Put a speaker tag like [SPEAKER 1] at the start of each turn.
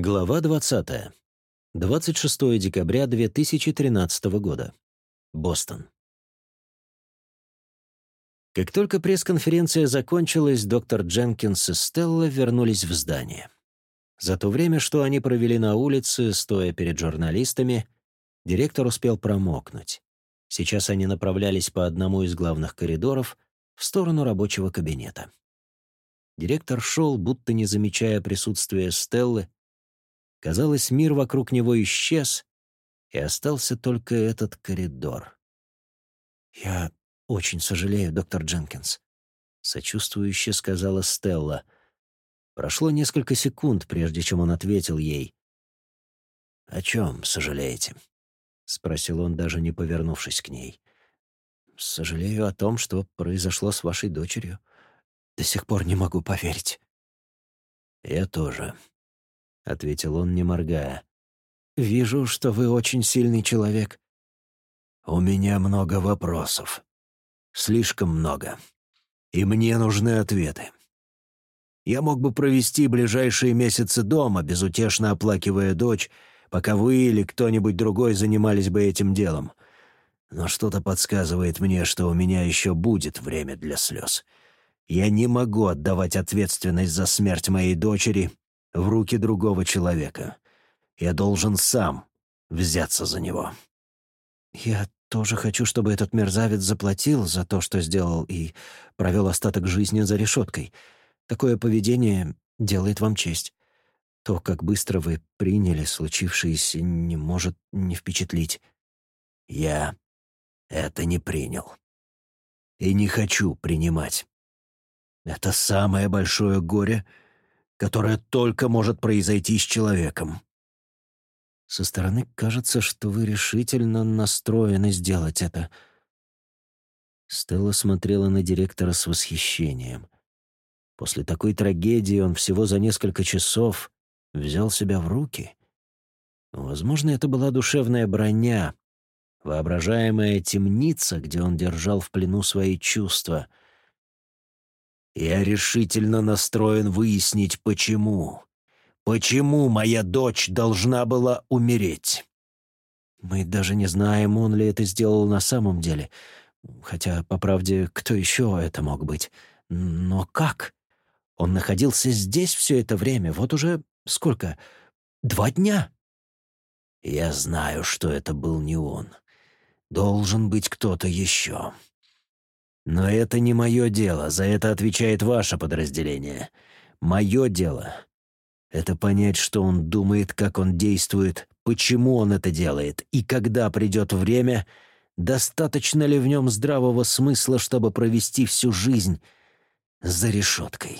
[SPEAKER 1] Глава 20. 26 декабря 2013 года. Бостон. Как только пресс-конференция закончилась, доктор Дженкинс и Стелла вернулись в здание. За то время, что они провели на улице, стоя перед журналистами, директор успел промокнуть. Сейчас они направлялись по одному из главных коридоров в сторону рабочего кабинета. Директор шел, будто не замечая присутствия Стеллы. Казалось, мир вокруг него исчез, и остался только этот коридор. «Я очень сожалею, доктор Дженкинс», — сочувствующе сказала Стелла — Прошло несколько секунд, прежде чем он ответил ей. «О чем сожалеете?» — спросил он, даже не повернувшись к ней. «Сожалею о том, что произошло с вашей дочерью. До сих пор не могу поверить». «Я тоже», — ответил он, не моргая. «Вижу, что вы очень сильный человек». «У меня много вопросов. Слишком много. И мне нужны ответы я мог бы провести ближайшие месяцы дома, безутешно оплакивая дочь, пока вы или кто-нибудь другой занимались бы этим делом. Но что-то подсказывает мне, что у меня еще будет время для слез. Я не могу отдавать ответственность за смерть моей дочери в руки другого человека. Я должен сам взяться за него. Я тоже хочу, чтобы этот мерзавец заплатил за то, что сделал, и провел остаток жизни за решеткой — Такое поведение делает вам честь. То, как быстро вы приняли случившееся, не может не впечатлить. Я это не принял. И не хочу принимать. Это самое большое горе, которое только может произойти с человеком. Со стороны кажется, что вы решительно настроены сделать это. Стелла смотрела на директора с восхищением — После такой трагедии он всего за несколько часов взял себя в руки. Возможно, это была душевная броня, воображаемая темница, где он держал в плену свои чувства. «Я решительно настроен выяснить, почему. Почему моя дочь должна была умереть?» Мы даже не знаем, он ли это сделал на самом деле. Хотя, по правде, кто еще это мог быть? Но как? Он находился здесь все это время, вот уже сколько? Два дня. Я знаю, что это был не он. Должен быть кто-то еще. Но это не мое дело, за это отвечает ваше подразделение. Мое дело — это понять, что он думает, как он действует, почему он это делает, и когда придет время, достаточно ли в нем здравого смысла, чтобы провести всю жизнь за решеткой.